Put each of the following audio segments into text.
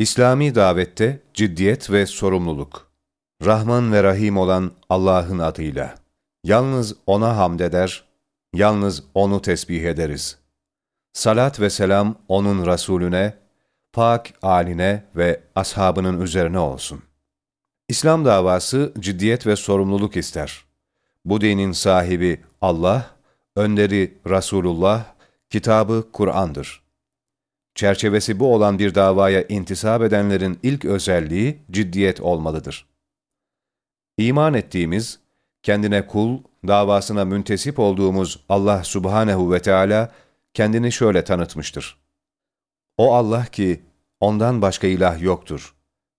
İslami davette ciddiyet ve sorumluluk. Rahman ve Rahim olan Allah'ın adıyla. Yalnız O'na hamd eder, yalnız O'nu tesbih ederiz. Salat ve selam O'nun Resulüne, pak aline ve ashabının üzerine olsun. İslam davası ciddiyet ve sorumluluk ister. Bu dinin sahibi Allah, önderi Resulullah, kitabı Kur'an'dır. Çerçevesi bu olan bir davaya intisap edenlerin ilk özelliği ciddiyet olmalıdır. İman ettiğimiz, kendine kul, davasına müntesip olduğumuz Allah subhanehu ve Teala kendini şöyle tanıtmıştır. O Allah ki ondan başka ilah yoktur.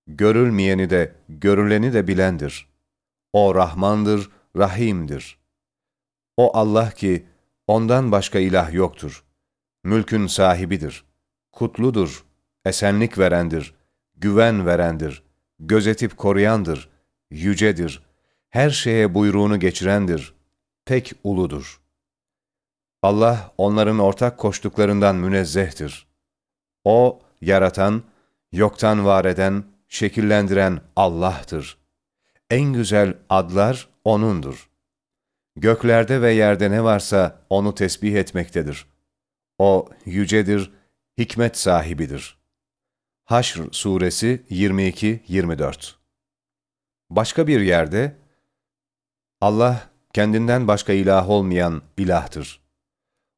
Görülmeyeni de, görüleni de bilendir. O Rahmandır, Rahim'dir. O Allah ki ondan başka ilah yoktur. Mülkün sahibidir. Kutludur, esenlik verendir, güven verendir, gözetip koruyandır, yücedir, her şeye buyruğunu geçirendir, pek uludur. Allah onların ortak koştuklarından münezzehtir. O, yaratan, yoktan var eden, şekillendiren Allah'tır. En güzel adlar O'nundur. Göklerde ve yerde ne varsa O'nu tesbih etmektedir. O, yücedir, hikmet sahibidir. Haşr Suresi 22-24 Başka bir yerde, Allah kendinden başka ilah olmayan ilahtır.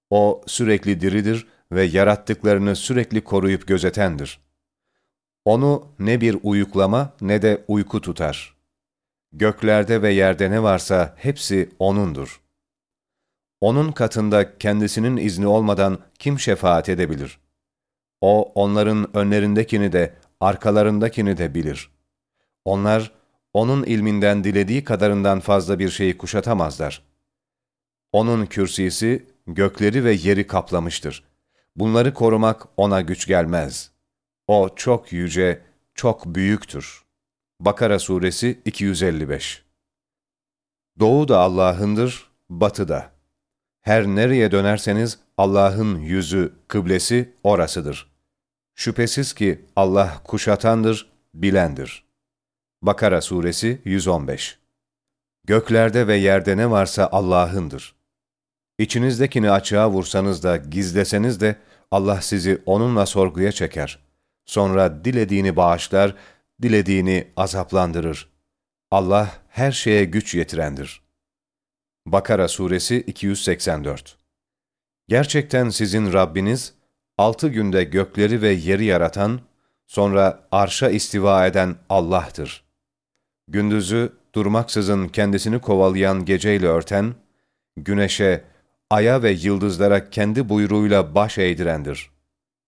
O sürekli diridir ve yarattıklarını sürekli koruyup gözetendir. Onu ne bir uyuklama ne de uyku tutar. Göklerde ve yerde ne varsa hepsi O'nundur. O'nun katında kendisinin izni olmadan kim şefaat edebilir? O, onların önlerindekini de, arkalarındakini de bilir. Onlar, O'nun ilminden dilediği kadarından fazla bir şeyi kuşatamazlar. O'nun kürsisi, gökleri ve yeri kaplamıştır. Bunları korumak O'na güç gelmez. O çok yüce, çok büyüktür. Bakara Suresi 255 Doğu da Allah'ındır, batı da. Her nereye dönerseniz Allah'ın yüzü, kıblesi orasıdır. Şüphesiz ki Allah kuşatandır, bilendir. Bakara Suresi 115 Göklerde ve yerde ne varsa Allah'ındır. İçinizdekini açığa vursanız da, gizleseniz de Allah sizi onunla sorguya çeker. Sonra dilediğini bağışlar, dilediğini azaplandırır. Allah her şeye güç yetirendir. Bakara Suresi 284 Gerçekten sizin Rabbiniz, altı günde gökleri ve yeri yaratan, sonra arşa istiva eden Allah'tır. Gündüzü durmaksızın kendisini kovalayan geceyle örten, güneşe, aya ve yıldızlara kendi buyruğuyla baş eğdirendir.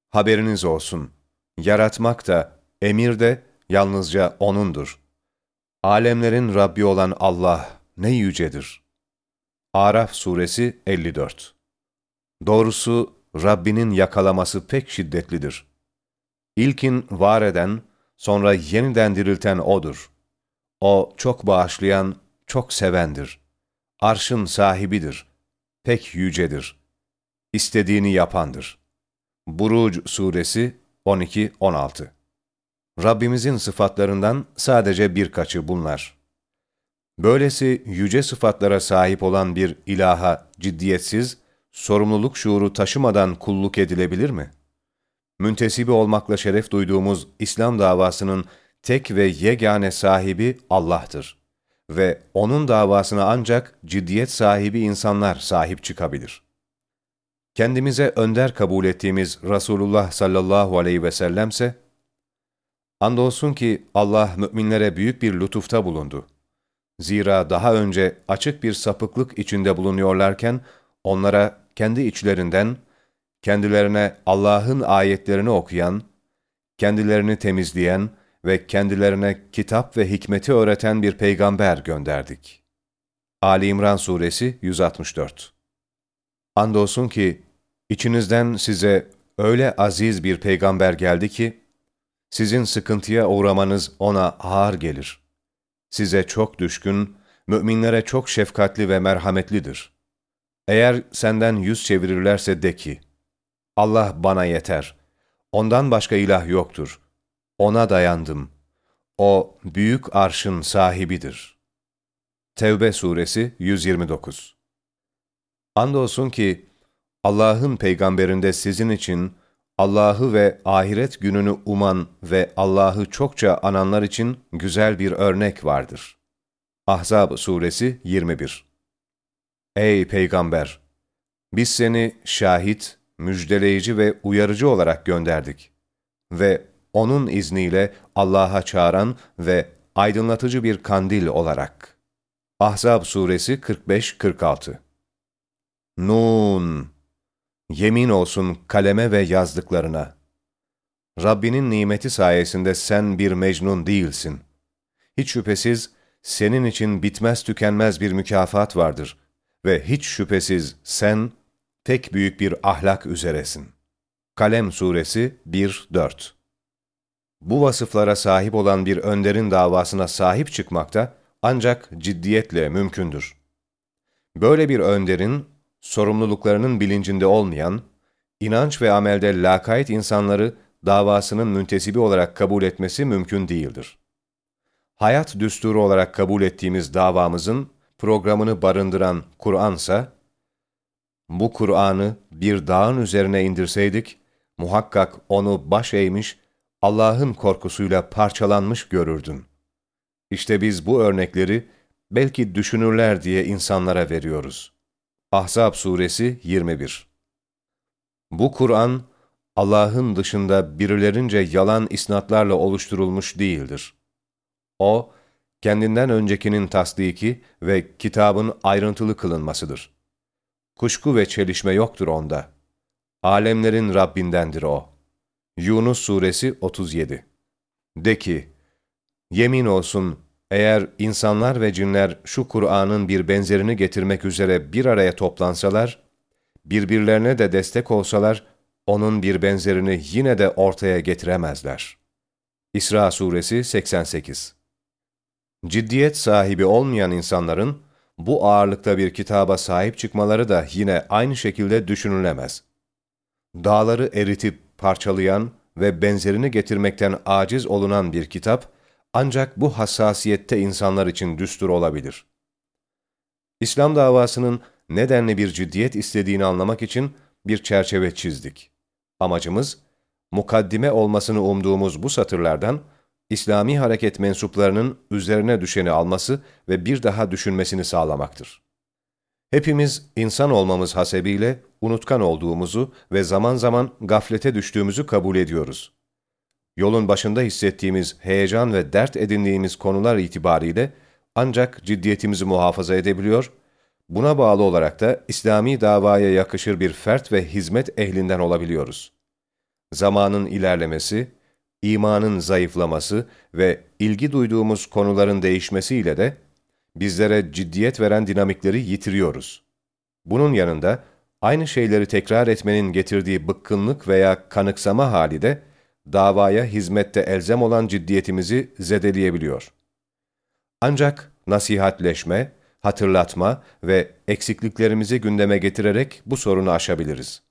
Haberiniz olsun, yaratmak da, emir de yalnızca O'nundur. Alemlerin Rabbi olan Allah ne yücedir. Araf Suresi 54 Doğrusu Rabbinin yakalaması pek şiddetlidir. İlkin var eden, sonra yeniden dirilten O'dur. O çok bağışlayan, çok sevendir. Arşın sahibidir. Pek yücedir. İstediğini yapandır. Buruc Suresi 12-16 Rabbimizin sıfatlarından sadece birkaçı bunlar. Böylesi yüce sıfatlara sahip olan bir ilaha ciddiyetsiz, sorumluluk şuuru taşımadan kulluk edilebilir mi? Müntesibi olmakla şeref duyduğumuz İslam davasının tek ve yegane sahibi Allah'tır. Ve O'nun davasına ancak ciddiyet sahibi insanlar sahip çıkabilir. Kendimize önder kabul ettiğimiz Resulullah sallallahu aleyhi ve sellemse, Andolsun ki Allah müminlere büyük bir lütufta bulundu. Zira daha önce açık bir sapıklık içinde bulunuyorlarken, onlara kendi içlerinden, kendilerine Allah'ın ayetlerini okuyan, kendilerini temizleyen ve kendilerine kitap ve hikmeti öğreten bir peygamber gönderdik. Ali İmran Suresi 164 Andolsun ki, içinizden size öyle aziz bir peygamber geldi ki, sizin sıkıntıya uğramanız ona ağır gelir. Size çok düşkün, müminlere çok şefkatli ve merhametlidir. Eğer senden yüz çevirirlerse de ki, Allah bana yeter, ondan başka ilah yoktur. Ona dayandım. O büyük arşın sahibidir. Tevbe suresi 129 Andolsun ki Allah'ın peygamberinde sizin için Allah'ı ve ahiret gününü uman ve Allah'ı çokça ananlar için güzel bir örnek vardır. Ahzab suresi 21 Ey peygamber! Biz seni şahit, müjdeleyici ve uyarıcı olarak gönderdik. Ve onun izniyle Allah'a çağıran ve aydınlatıcı bir kandil olarak. Ahzab suresi 45-46 Nun Yemin olsun kaleme ve yazdıklarına. Rabbinin nimeti sayesinde sen bir mecnun değilsin. Hiç şüphesiz senin için bitmez tükenmez bir mükafat vardır ve hiç şüphesiz sen pek büyük bir ahlak üzeresin. Kalem Suresi 1-4 Bu vasıflara sahip olan bir önderin davasına sahip çıkmakta ancak ciddiyetle mümkündür. Böyle bir önderin sorumluluklarının bilincinde olmayan, inanç ve amelde lakayt insanları davasının müntesibi olarak kabul etmesi mümkün değildir. Hayat düsturu olarak kabul ettiğimiz davamızın programını barındıran Kur'ansa, bu Kur'an'ı bir dağın üzerine indirseydik, muhakkak onu baş eğmiş, Allah'ın korkusuyla parçalanmış görürdün. İşte biz bu örnekleri belki düşünürler diye insanlara veriyoruz. Ahzab suresi 21 Bu Kur'an, Allah'ın dışında birilerince yalan isnatlarla oluşturulmuş değildir. O, kendinden öncekinin tasdiki ve kitabın ayrıntılı kılınmasıdır. Kuşku ve çelişme yoktur onda. Alemlerin Rabbindendir o. Yunus Suresi 37 De ki, yemin olsun eğer insanlar ve cinler şu Kur'an'ın bir benzerini getirmek üzere bir araya toplansalar, birbirlerine de destek olsalar, onun bir benzerini yine de ortaya getiremezler. İsra Suresi 88 Ciddiyet sahibi olmayan insanların, bu ağırlıkta bir kitaba sahip çıkmaları da yine aynı şekilde düşünülemez. Dağları eritip parçalayan ve benzerini getirmekten aciz olunan bir kitap, ancak bu hassasiyette insanlar için düstur olabilir. İslam davasının nedenli bir ciddiyet istediğini anlamak için bir çerçeve çizdik. Amacımız, mukaddime olmasını umduğumuz bu satırlardan, İslami hareket mensuplarının üzerine düşeni alması ve bir daha düşünmesini sağlamaktır. Hepimiz insan olmamız hasebiyle unutkan olduğumuzu ve zaman zaman gaflete düştüğümüzü kabul ediyoruz. Yolun başında hissettiğimiz heyecan ve dert edindiğimiz konular itibariyle ancak ciddiyetimizi muhafaza edebiliyor, buna bağlı olarak da İslami davaya yakışır bir fert ve hizmet ehlinden olabiliyoruz. Zamanın ilerlemesi, imanın zayıflaması ve ilgi duyduğumuz konuların değişmesiyle de bizlere ciddiyet veren dinamikleri yitiriyoruz. Bunun yanında aynı şeyleri tekrar etmenin getirdiği bıkkınlık veya kanıksama hali de davaya hizmette elzem olan ciddiyetimizi zedeleyebiliyor. Ancak nasihatleşme, hatırlatma ve eksikliklerimizi gündeme getirerek bu sorunu aşabiliriz.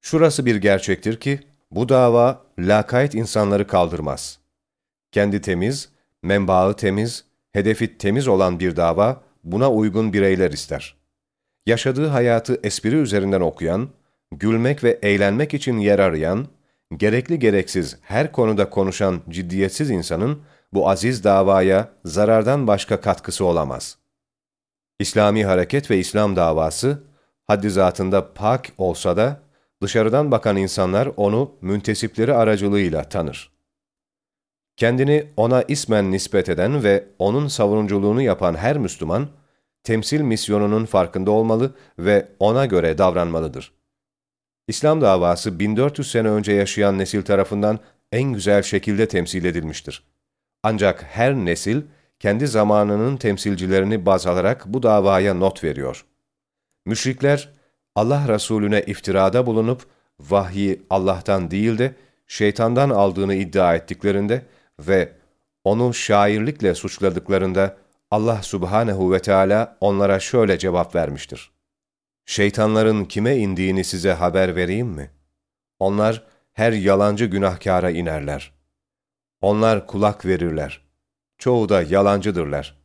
Şurası bir gerçektir ki, bu dava lakayt insanları kaldırmaz. Kendi temiz, menbaı temiz, hedefi temiz olan bir dava buna uygun bireyler ister. Yaşadığı hayatı espri üzerinden okuyan, gülmek ve eğlenmek için yer arayan, gerekli gereksiz her konuda konuşan ciddiyetsiz insanın bu aziz davaya zarardan başka katkısı olamaz. İslami hareket ve İslam davası, haddi zatında pak olsa da, dışarıdan bakan insanlar onu müntesipleri aracılığıyla tanır. Kendini ona ismen nispet eden ve onun savunuculuğunu yapan her Müslüman, temsil misyonunun farkında olmalı ve ona göre davranmalıdır. İslam davası 1400 sene önce yaşayan nesil tarafından en güzel şekilde temsil edilmiştir. Ancak her nesil kendi zamanının temsilcilerini baz alarak bu davaya not veriyor. Müşrikler Allah Resulüne iftirada bulunup vahyi Allah'tan değil de şeytandan aldığını iddia ettiklerinde ve onu şairlikle suçladıklarında Allah Subhanehu ve Teala onlara şöyle cevap vermiştir. Şeytanların kime indiğini size haber vereyim mi? Onlar her yalancı günahkara inerler. Onlar kulak verirler. Çoğu da yalancıdırlar.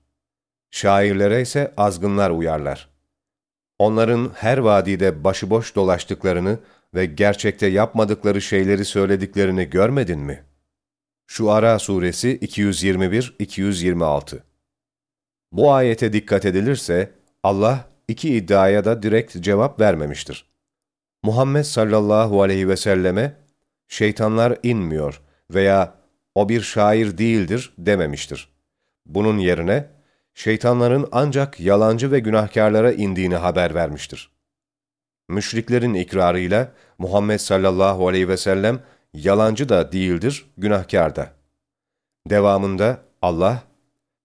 Şairlere ise azgınlar uyarlar. Onların her vadide başıboş dolaştıklarını ve gerçekte yapmadıkları şeyleri söylediklerini görmedin mi? Şuara Suresi 221-226 Bu ayete dikkat edilirse, Allah iki iddiaya da direkt cevap vermemiştir. Muhammed sallallahu aleyhi ve selleme, şeytanlar inmiyor veya o bir şair değildir dememiştir. Bunun yerine, şeytanların ancak yalancı ve günahkarlara indiğini haber vermiştir. Müşriklerin ikrarıyla Muhammed sallallahu aleyhi ve sellem yalancı da değildir, günahkar da. Devamında Allah,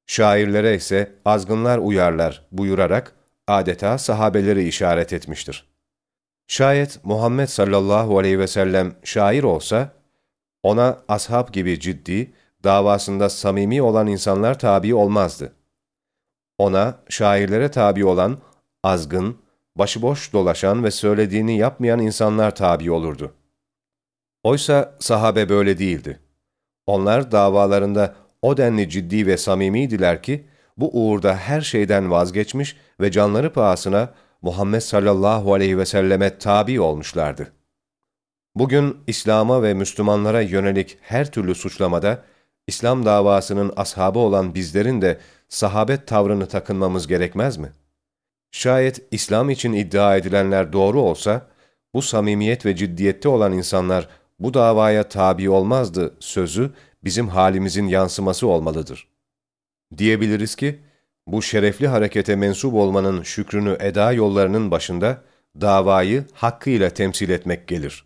şairlere ise azgınlar uyarlar buyurarak adeta sahabeleri işaret etmiştir. Şayet Muhammed sallallahu aleyhi ve sellem şair olsa, ona ashab gibi ciddi, davasında samimi olan insanlar tabi olmazdı. Ona şairlere tabi olan azgın, başıboş dolaşan ve söylediğini yapmayan insanlar tabi olurdu. Oysa sahabe böyle değildi. Onlar davalarında o denli ciddi ve samimiydiler ki, bu uğurda her şeyden vazgeçmiş ve canları pahasına Muhammed sallallahu aleyhi ve selleme tabi olmuşlardı. Bugün İslam'a ve Müslümanlara yönelik her türlü suçlamada, İslam davasının ashabı olan bizlerin de sahabet tavrını takınmamız gerekmez mi? Şayet İslam için iddia edilenler doğru olsa, bu samimiyet ve ciddiyette olan insanlar bu davaya tabi olmazdı sözü bizim halimizin yansıması olmalıdır. Diyebiliriz ki, bu şerefli harekete mensup olmanın şükrünü eda yollarının başında davayı hakkıyla temsil etmek gelir.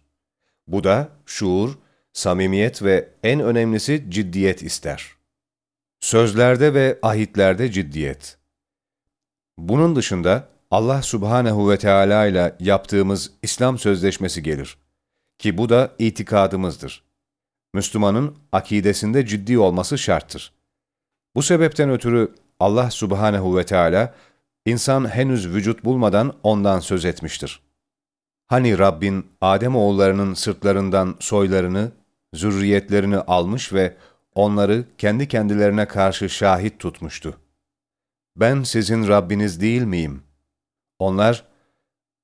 Bu da şuur, samimiyet ve en önemlisi ciddiyet ister. Sözlerde ve ahitlerde ciddiyet. Bunun dışında Allah subhanehu ve Teala ile yaptığımız İslam sözleşmesi gelir. Ki bu da itikadımızdır. Müslümanın akidesinde ciddi olması şarttır. Bu sebepten ötürü Allah subhanehu ve Teala insan henüz vücut bulmadan ondan söz etmiştir. Hani Rabbin Adem oğullarının sırtlarından soylarını, zürriyetlerini almış ve onları kendi kendilerine karşı şahit tutmuştu. Ben sizin Rabbiniz değil miyim? Onlar,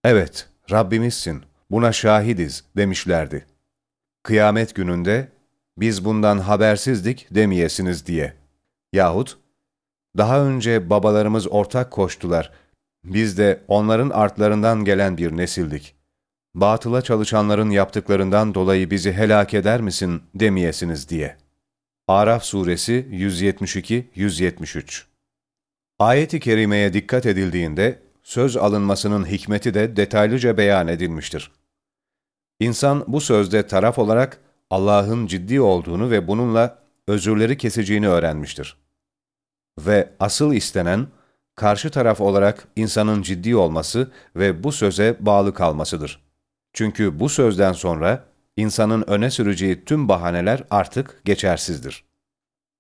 evet Rabbimizsin, buna şahidiz demişlerdi. Kıyamet gününde, biz bundan habersizdik demeyesiniz diye. Yahut, daha önce babalarımız ortak koştular, biz de onların artlarından gelen bir nesildik. Batıla çalışanların yaptıklarından dolayı bizi helak eder misin demeyesiniz diye. Araf Suresi 172-173 Ayet-i Kerime'ye dikkat edildiğinde, söz alınmasının hikmeti de detaylıca beyan edilmiştir. İnsan bu sözde taraf olarak Allah'ın ciddi olduğunu ve bununla özürleri keseceğini öğrenmiştir. Ve asıl istenen, karşı taraf olarak insanın ciddi olması ve bu söze bağlı kalmasıdır. Çünkü bu sözden sonra insanın öne süreceği tüm bahaneler artık geçersizdir.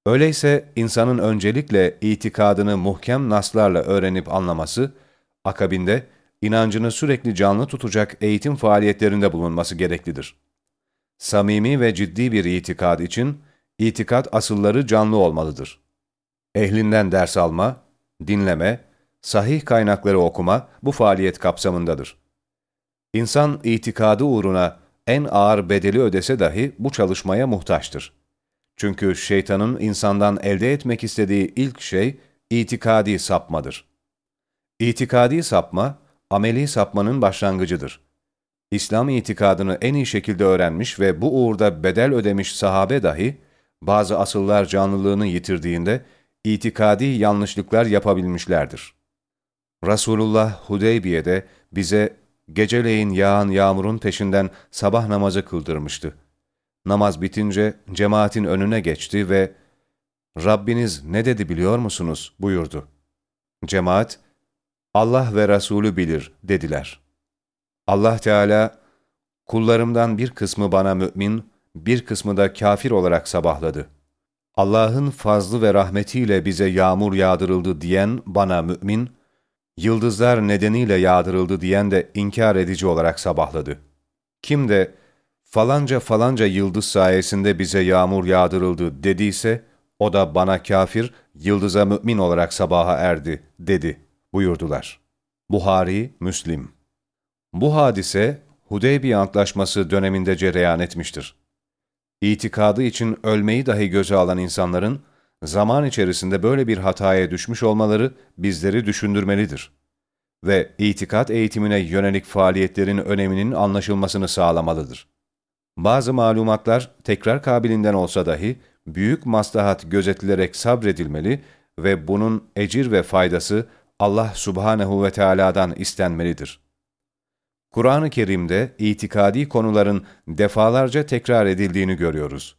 Öyleyse insanın öncelikle itikadını muhkem naslarla öğrenip anlaması, akabinde inancını sürekli canlı tutacak eğitim faaliyetlerinde bulunması gereklidir. Samimi ve ciddi bir itikad için, itikat asılları canlı olmalıdır. Ehlinden ders alma, dinleme, sahih kaynakları okuma bu faaliyet kapsamındadır. İnsan itikadı uğruna en ağır bedeli ödese dahi bu çalışmaya muhtaçtır. Çünkü şeytanın insandan elde etmek istediği ilk şey itikadi sapmadır. İtikadi sapma, ameli sapmanın başlangıcıdır. İslam itikadını en iyi şekilde öğrenmiş ve bu uğurda bedel ödemiş sahabe dahi, bazı asıllar canlılığını yitirdiğinde itikadi yanlışlıklar yapabilmişlerdir. Resulullah Hudeybiye'de bize geceleyin yağan yağmurun peşinden sabah namazı kıldırmıştı. Namaz bitince cemaatin önüne geçti ve ''Rabbiniz ne dedi biliyor musunuz?'' buyurdu. Cemaat, ''Allah ve Resulü bilir.'' dediler. Allah Teala, ''Kullarımdan bir kısmı bana mümin, bir kısmı da kafir olarak sabahladı. Allah'ın fazlı ve rahmetiyle bize yağmur yağdırıldı diyen bana mümin, yıldızlar nedeniyle yağdırıldı diyen de inkar edici olarak sabahladı. Kim de falanca falanca yıldız sayesinde bize yağmur yağdırıldı dediyse, o da bana kafir, yıldıza mümin olarak sabaha erdi dedi buyurdular. Buhari, Müslim Bu hadise Hudeybiye Antlaşması döneminde cereyan etmiştir. İtikadı için ölmeyi dahi göze alan insanların zaman içerisinde böyle bir hataya düşmüş olmaları bizleri düşündürmelidir ve itikat eğitimine yönelik faaliyetlerin öneminin anlaşılmasını sağlamalıdır. Bazı malumatlar tekrar kabilinden olsa dahi büyük maslahat gözetilerek sabredilmeli ve bunun ecir ve faydası Allah subhanehu ve Teala'dan istenmelidir. Kur'an-ı Kerim'de itikadi konuların defalarca tekrar edildiğini görüyoruz.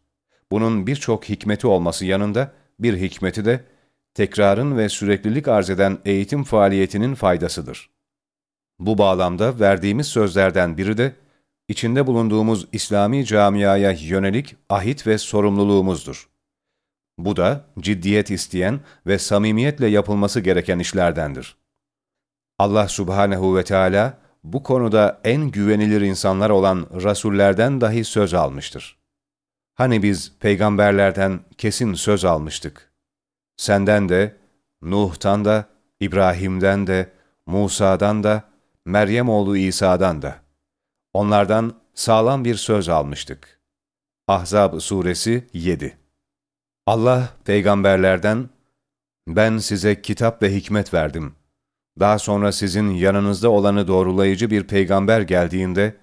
Bunun birçok hikmeti olması yanında bir hikmeti de tekrarın ve süreklilik arz eden eğitim faaliyetinin faydasıdır. Bu bağlamda verdiğimiz sözlerden biri de içinde bulunduğumuz İslami camiaya yönelik ahit ve sorumluluğumuzdur. Bu da ciddiyet isteyen ve samimiyetle yapılması gereken işlerdendir. Allah subhanehu ve Teala bu konuda en güvenilir insanlar olan rasullerden dahi söz almıştır. Hani biz peygamberlerden kesin söz almıştık. Senden de, Nuh'tan da, İbrahim'den de, Musa'dan da, Meryem oğlu İsa'dan da. Onlardan sağlam bir söz almıştık. Ahzab suresi 7 Allah peygamberlerden, ben size kitap ve hikmet verdim. Daha sonra sizin yanınızda olanı doğrulayıcı bir peygamber geldiğinde,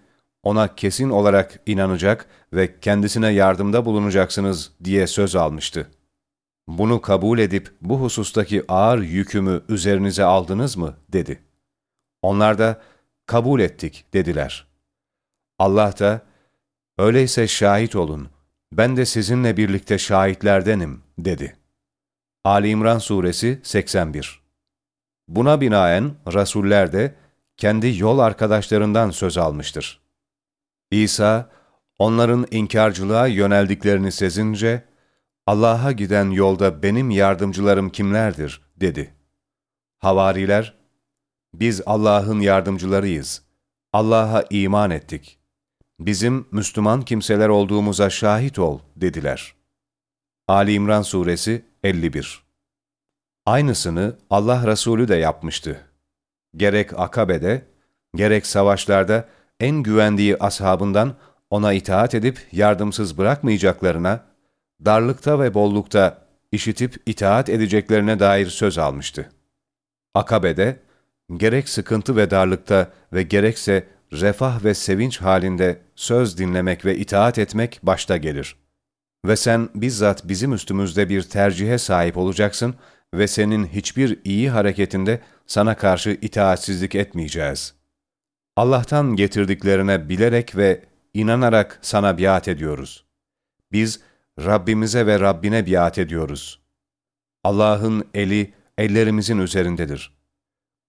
ona kesin olarak inanacak ve kendisine yardımda bulunacaksınız diye söz almıştı. Bunu kabul edip bu husustaki ağır yükümü üzerinize aldınız mı? dedi. Onlar da kabul ettik dediler. Allah da öyleyse şahit olun, ben de sizinle birlikte şahitlerdenim dedi. Ali İmran Suresi 81 Buna binaen Rasuller de kendi yol arkadaşlarından söz almıştır. İsa, onların inkarcılığa yöneldiklerini sezince, Allah'a giden yolda benim yardımcılarım kimlerdir? dedi. Havariler, biz Allah'ın yardımcılarıyız. Allah'a iman ettik. Bizim Müslüman kimseler olduğumuza şahit ol, dediler. Ali İmran Suresi 51 Aynısını Allah Resulü de yapmıştı. Gerek Akabe'de, gerek savaşlarda en güvendiği ashabından ona itaat edip yardımsız bırakmayacaklarına, darlıkta ve bollukta işitip itaat edeceklerine dair söz almıştı. Akabe'de, gerek sıkıntı ve darlıkta ve gerekse refah ve sevinç halinde söz dinlemek ve itaat etmek başta gelir. Ve sen bizzat bizim üstümüzde bir tercihe sahip olacaksın ve senin hiçbir iyi hareketinde sana karşı itaatsizlik etmeyeceğiz. Allah'tan getirdiklerine bilerek ve inanarak sana biat ediyoruz. Biz Rabbimize ve Rabbine biat ediyoruz. Allah'ın eli ellerimizin üzerindedir.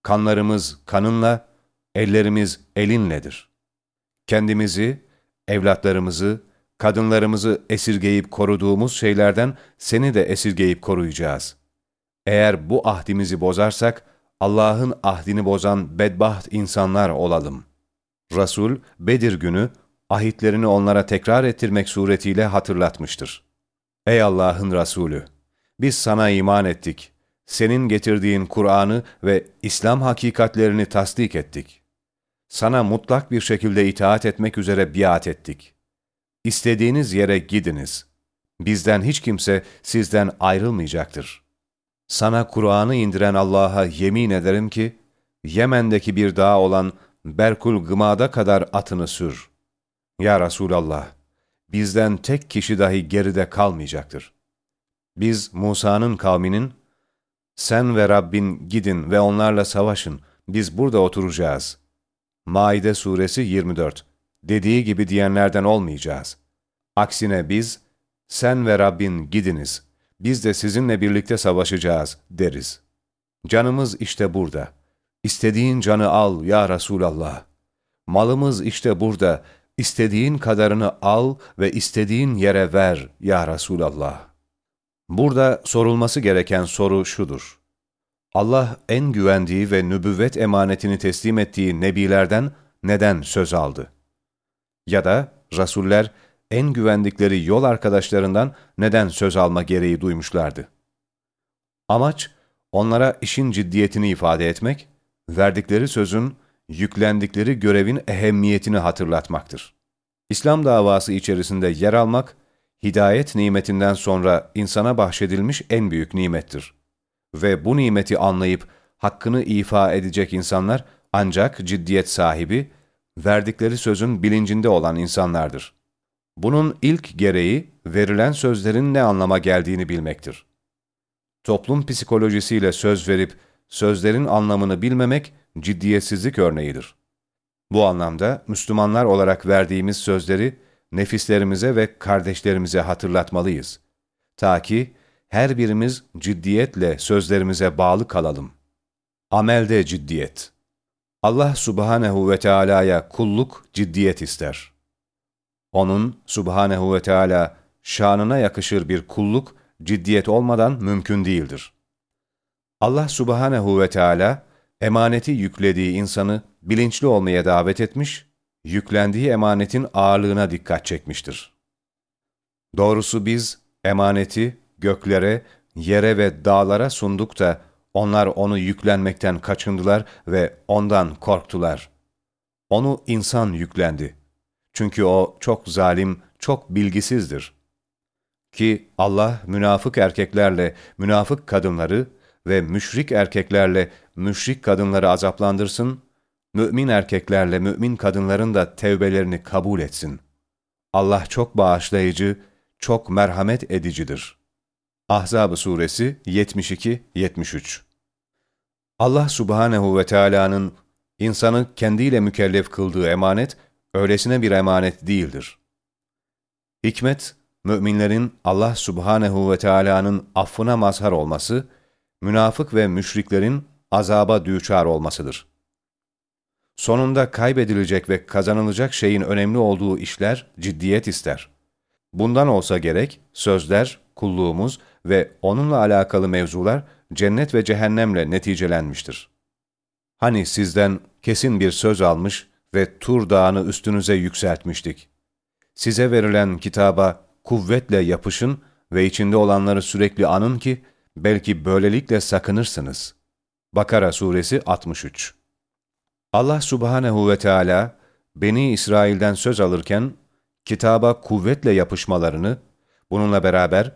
Kanlarımız kanınla, ellerimiz elinledir. Kendimizi, evlatlarımızı, kadınlarımızı esirgeyip koruduğumuz şeylerden seni de esirgeyip koruyacağız. Eğer bu ahdimizi bozarsak, Allah'ın ahdini bozan bedbaht insanlar olalım. Resul, Bedir günü ahitlerini onlara tekrar ettirmek suretiyle hatırlatmıştır. Ey Allah'ın Resulü! Biz sana iman ettik. Senin getirdiğin Kur'an'ı ve İslam hakikatlerini tasdik ettik. Sana mutlak bir şekilde itaat etmek üzere biat ettik. İstediğiniz yere gidiniz. Bizden hiç kimse sizden ayrılmayacaktır. Sana Kur'an'ı indiren Allah'a yemin ederim ki, Yemen'deki bir dağ olan Berkul Gıma'da kadar atını sür. Ya Resulallah, bizden tek kişi dahi geride kalmayacaktır. Biz Musa'nın kavminin, sen ve Rabbin gidin ve onlarla savaşın, biz burada oturacağız. Maide suresi 24 dediği gibi diyenlerden olmayacağız. Aksine biz, sen ve Rabbin gidiniz, biz de sizinle birlikte savaşacağız deriz. Canımız işte burada. İstediğin canı al ya Resulallah. Malımız işte burada. İstediğin kadarını al ve istediğin yere ver ya Resulallah. Burada sorulması gereken soru şudur. Allah en güvendiği ve nübüvvet emanetini teslim ettiği nebilerden neden söz aldı? Ya da Rasuller en güvendikleri yol arkadaşlarından neden söz alma gereği duymuşlardı? Amaç, onlara işin ciddiyetini ifade etmek, verdikleri sözün, yüklendikleri görevin ehemmiyetini hatırlatmaktır. İslam davası içerisinde yer almak, hidayet nimetinden sonra insana bahşedilmiş en büyük nimettir. Ve bu nimeti anlayıp hakkını ifa edecek insanlar ancak ciddiyet sahibi, verdikleri sözün bilincinde olan insanlardır. Bunun ilk gereği verilen sözlerin ne anlama geldiğini bilmektir. Toplum psikolojisiyle söz verip sözlerin anlamını bilmemek ciddiyetsizlik örneğidir. Bu anlamda Müslümanlar olarak verdiğimiz sözleri nefislerimize ve kardeşlerimize hatırlatmalıyız. Ta ki her birimiz ciddiyetle sözlerimize bağlı kalalım. Amelde ciddiyet Allah subhanehu ve Teala'ya kulluk ciddiyet ister. Onun subhanehu ve Teala şanına yakışır bir kulluk ciddiyet olmadan mümkün değildir. Allah subhanehu ve Teala emaneti yüklediği insanı bilinçli olmaya davet etmiş, yüklendiği emanetin ağırlığına dikkat çekmiştir. Doğrusu biz emaneti göklere, yere ve dağlara sunduk da onlar onu yüklenmekten kaçındılar ve ondan korktular. Onu insan yüklendi. Çünkü o çok zalim, çok bilgisizdir. Ki Allah münafık erkeklerle münafık kadınları ve müşrik erkeklerle müşrik kadınları azaplandırsın, mümin erkeklerle mümin kadınların da tevbelerini kabul etsin. Allah çok bağışlayıcı, çok merhamet edicidir. Ahzab suresi 72-73 Allah subhanehu ve Teala'nın insanı kendiyle mükellef kıldığı emanet, öylesine bir emanet değildir. Hikmet, müminlerin Allah subhanehu ve Teala'nın affına mazhar olması, münafık ve müşriklerin azaba düçar olmasıdır. Sonunda kaybedilecek ve kazanılacak şeyin önemli olduğu işler ciddiyet ister. Bundan olsa gerek, sözler, kulluğumuz ve onunla alakalı mevzular cennet ve cehennemle neticelenmiştir. Hani sizden kesin bir söz almış ve Tur Dağı'nı üstünüze yükseltmiştik. Size verilen kitaba kuvvetle yapışın ve içinde olanları sürekli anın ki belki böylelikle sakınırsınız. Bakara Suresi 63 Allah Subhanehu ve Teala Beni İsrail'den söz alırken kitaba kuvvetle yapışmalarını, bununla beraber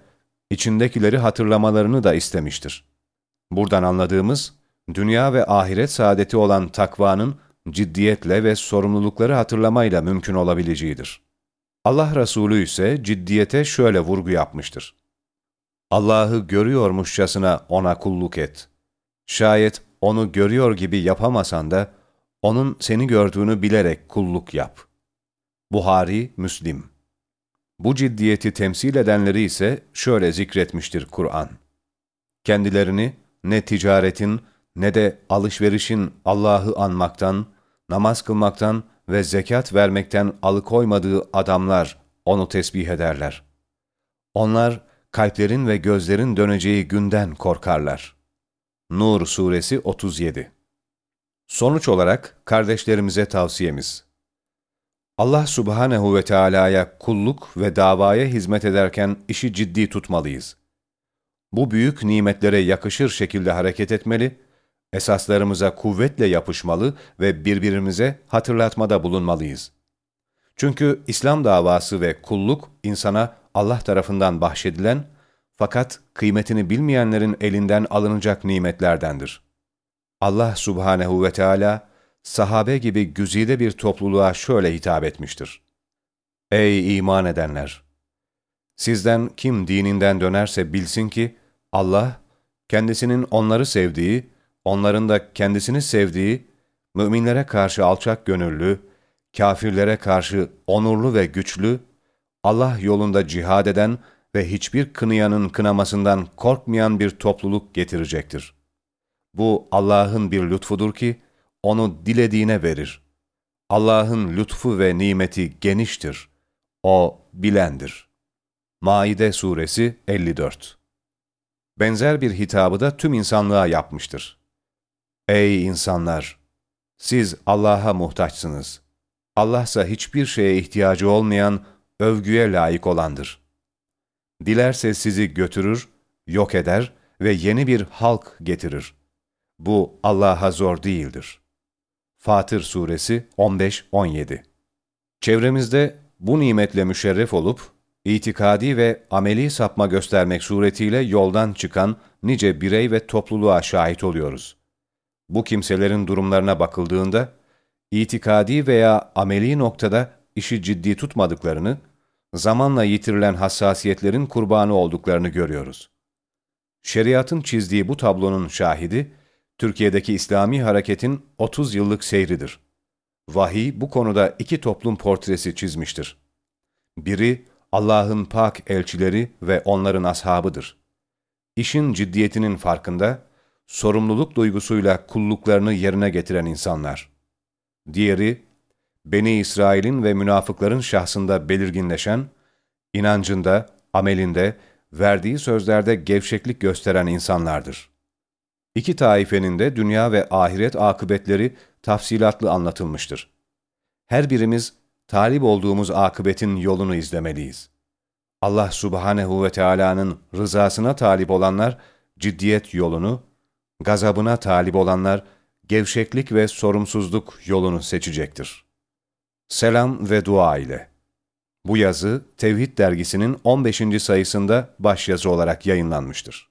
içindekileri hatırlamalarını da istemiştir. Buradan anladığımız, dünya ve ahiret saadeti olan takvanın ciddiyetle ve sorumlulukları hatırlamayla mümkün olabileceğidir. Allah Resulü ise ciddiyete şöyle vurgu yapmıştır. Allah'ı görüyormuşçasına ona kulluk et. Şayet onu görüyor gibi yapamasan da, onun seni gördüğünü bilerek kulluk yap. Buhari, Müslim Bu ciddiyeti temsil edenleri ise şöyle zikretmiştir Kur'an. Kendilerini ne ticaretin ne de alışverişin Allah'ı anmaktan, namaz kılmaktan ve zekat vermekten alıkoymadığı adamlar onu tesbih ederler. Onlar kalplerin ve gözlerin döneceği günden korkarlar. Nur Suresi 37 Sonuç olarak kardeşlerimize tavsiyemiz. Allah Subhanehu ve Teala'ya kulluk ve davaya hizmet ederken işi ciddi tutmalıyız. Bu büyük nimetlere yakışır şekilde hareket etmeli, esaslarımıza kuvvetle yapışmalı ve birbirimize hatırlatmada bulunmalıyız. Çünkü İslam davası ve kulluk insana Allah tarafından bahşedilen fakat kıymetini bilmeyenlerin elinden alınacak nimetlerdendir. Allah subhanehu ve Teala sahabe gibi güzide bir topluluğa şöyle hitap etmiştir. Ey iman edenler! Sizden kim dininden dönerse bilsin ki Allah, kendisinin onları sevdiği, onların da kendisini sevdiği, müminlere karşı alçak gönüllü, kafirlere karşı onurlu ve güçlü, Allah yolunda cihad eden ve hiçbir kınayanın kınamasından korkmayan bir topluluk getirecektir. Bu Allah'ın bir lütfudur ki, onu dilediğine verir. Allah'ın lütfu ve nimeti geniştir. O bilendir. Maide Suresi 54 Benzer bir hitabı da tüm insanlığa yapmıştır. Ey insanlar! Siz Allah'a muhtaçsınız. Allahsa hiçbir şeye ihtiyacı olmayan, övgüye layık olandır. Dilerse sizi götürür, yok eder ve yeni bir halk getirir. Bu Allah'a zor değildir. Fatır Suresi 15-17 Çevremizde bu nimetle müşerref olup, itikadi ve ameli sapma göstermek suretiyle yoldan çıkan nice birey ve topluluğa şahit oluyoruz. Bu kimselerin durumlarına bakıldığında, itikadi veya ameli noktada işi ciddi tutmadıklarını, zamanla yitirilen hassasiyetlerin kurbanı olduklarını görüyoruz. Şeriatın çizdiği bu tablonun şahidi, Türkiye'deki İslami hareketin 30 yıllık seyridir. Vahiy bu konuda iki toplum portresi çizmiştir. Biri, Allah'ın pak elçileri ve onların ashabıdır. İşin ciddiyetinin farkında, sorumluluk duygusuyla kulluklarını yerine getiren insanlar. Diğeri, Beni İsrail'in ve münafıkların şahsında belirginleşen, inancında, amelinde, verdiği sözlerde gevşeklik gösteren insanlardır. İki taifenin de dünya ve ahiret akıbetleri tafsilatlı anlatılmıştır. Her birimiz talip olduğumuz akıbetin yolunu izlemeliyiz. Allah subhanehu ve Teala'nın rızasına talip olanlar ciddiyet yolunu, gazabına talip olanlar gevşeklik ve sorumsuzluk yolunu seçecektir. Selam ve dua ile. Bu yazı Tevhid dergisinin 15. sayısında başyazı olarak yayınlanmıştır.